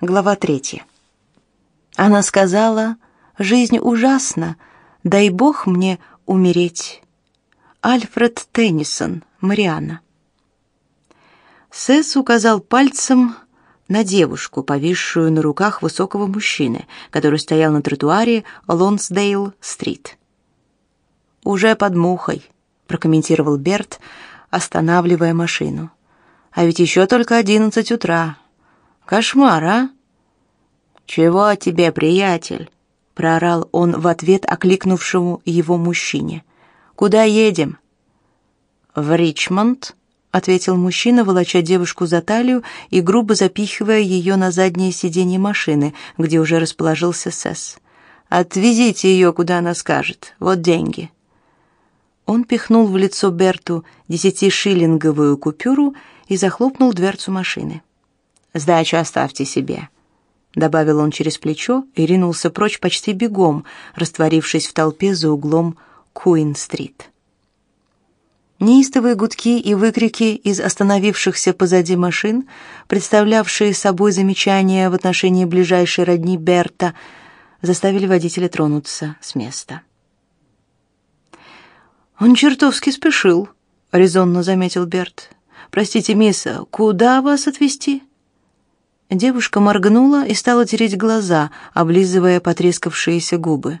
Глава третья. Она сказала, «Жизнь ужасна, дай Бог мне умереть». Альфред Теннисон, Мариана. Сесс указал пальцем на девушку, повисшую на руках высокого мужчины, который стоял на тротуаре Лонсдейл-стрит. «Уже под мухой», — прокомментировал Берт, останавливая машину. «А ведь еще только одиннадцать утра. Кошмар, а?» «Чего тебе, приятель?» — проорал он в ответ окликнувшему его мужчине. «Куда едем?» «В Ричмонд», — ответил мужчина, волоча девушку за талию и грубо запихивая ее на заднее сиденье машины, где уже расположился Сесс. «Отвезите ее, куда она скажет. Вот деньги». Он пихнул в лицо Берту десятишиллинговую купюру и захлопнул дверцу машины. «Сдачу оставьте себе», — добавил он через плечо и ринулся прочь почти бегом, растворившись в толпе за углом Куин-стрит. Неистовые гудки и выкрики из остановившихся позади машин, представлявшие собой замечания в отношении ближайшей родни Берта, заставили водителя тронуться с места. «Он чертовски спешил», — резонно заметил Берт. «Простите, мисс, куда вас отвезти?» Девушка моргнула и стала тереть глаза, облизывая потрескавшиеся губы.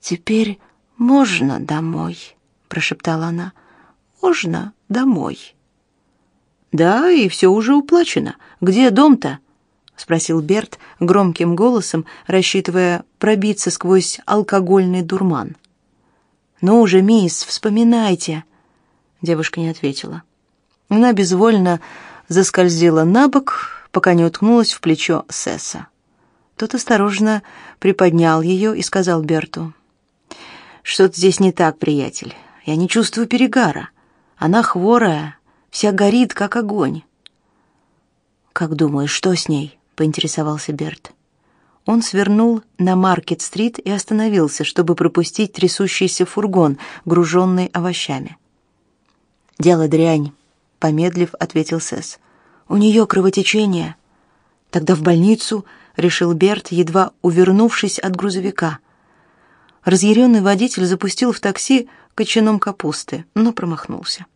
«Теперь можно домой», — прошептала она. «Можно домой». «Да, и все уже уплачено. Где дом-то?» — спросил Берт громким голосом, рассчитывая пробиться сквозь алкогольный дурман. «Ну уже, мисс, вспоминайте!» Девушка не ответила. Она безвольно заскользила на бок, пока не уткнулась в плечо Сесса. Тот осторожно приподнял ее и сказал Берту. «Что-то здесь не так, приятель. Я не чувствую перегара. Она хворая, вся горит, как огонь». «Как думаешь, что с ней?» — поинтересовался Берт. Он свернул на Маркет-стрит и остановился, чтобы пропустить трясущийся фургон, груженный овощами. «Дело дрянь», — помедлив, ответил Сесс. У нее кровотечение. Тогда в больницу, решил Берт, едва увернувшись от грузовика. Разъяренный водитель запустил в такси кочаном капусты, но промахнулся.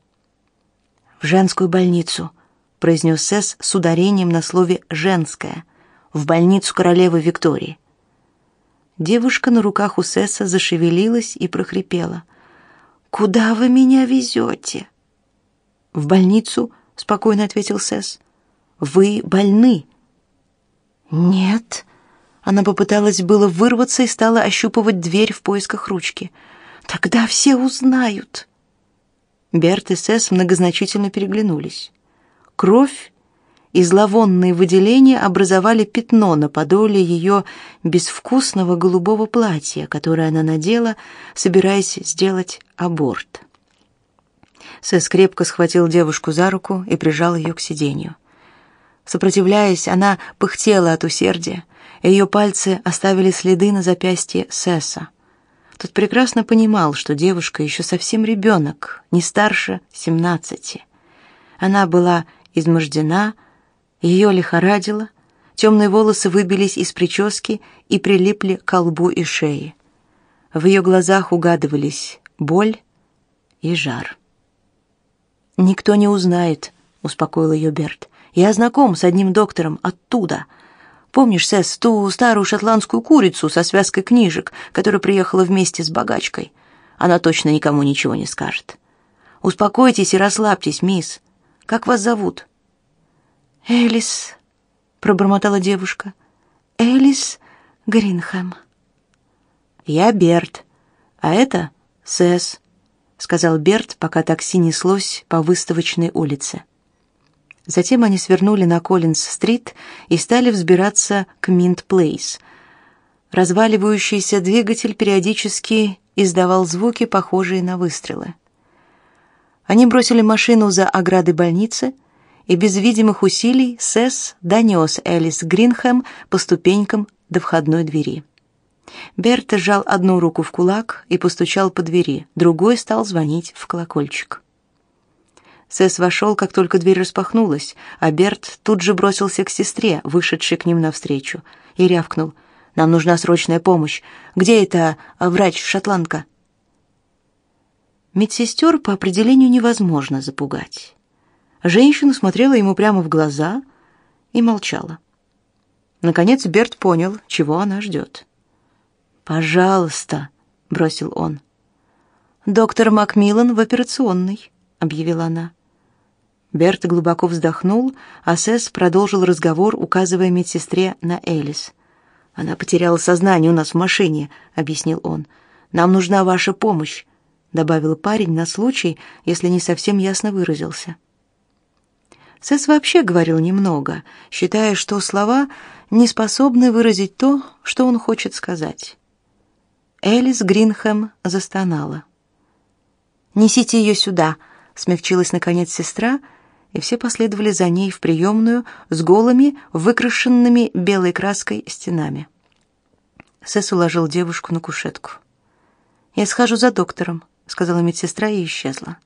В женскую больницу, произнес Сесс с ударением на слове женская. В больницу королевы Виктории. Девушка на руках у Сесса зашевелилась и прохрипела: "Куда вы меня везете?» «В больницу спокойно ответил Сэс. Вы больны. Нет. Она попыталась было вырваться и стала ощупывать дверь в поисках ручки. Тогда все узнают. Берт и Сэс многозначительно переглянулись. Кровь и зловонные выделения образовали пятно на подоле ее безвкусного голубого платья, которое она надела, собираясь сделать аборт. Сэс крепко схватил девушку за руку и прижал ее к сиденью. Сопротивляясь, она пыхтела от усердия, ее пальцы оставили следы на запястье Сэса. Тот прекрасно понимал, что девушка еще совсем ребенок, не старше семнадцати. Она была измождена, ее лихорадило, темные волосы выбились из прически и прилипли к колбу и шее. В ее глазах угадывались боль и жар. Никто не узнает, успокоил ее Берт. Я знаком с одним доктором оттуда. Помнишь, Сэс, ту старую шотландскую курицу со связкой книжек, которая приехала вместе с богачкой? Она точно никому ничего не скажет. Успокойтесь и расслабьтесь, мисс. Как вас зовут? Элис, пробормотала девушка. Элис Гринхэм. Я Берт, а это Сесс сказал Берт, пока такси неслось по выставочной улице. Затем они свернули на Коллинз-стрит и стали взбираться к Минт-Плейс. Разваливающийся двигатель периодически издавал звуки, похожие на выстрелы. Они бросили машину за оградой больницы, и без видимых усилий Сесс донес Элис Гринхэм по ступенькам до входной двери. Берт сжал одну руку в кулак и постучал по двери, другой стал звонить в колокольчик. Сэс вошел, как только дверь распахнулась, а Берт тут же бросился к сестре, вышедшей к ним навстречу, и рявкнул. «Нам нужна срочная помощь. Где эта врач-шотландка?» Медсестер по определению невозможно запугать. Женщина смотрела ему прямо в глаза и молчала. Наконец Берт понял, чего она ждет. «Пожалуйста», — бросил он. «Доктор Макмиллан в операционной», — объявила она. Берт глубоко вздохнул, а Сэс продолжил разговор, указывая медсестре на Элис. «Она потеряла сознание у нас в машине», — объяснил он. «Нам нужна ваша помощь», — добавил парень на случай, если не совсем ясно выразился. Сэс вообще говорил немного, считая, что слова не способны выразить то, что он хочет сказать. Элис Гринхэм застонала. «Несите ее сюда», — смягчилась наконец сестра, и все последовали за ней в приемную с голыми, выкрашенными белой краской стенами. Сэс уложил девушку на кушетку. «Я схожу за доктором», — сказала медсестра и исчезла.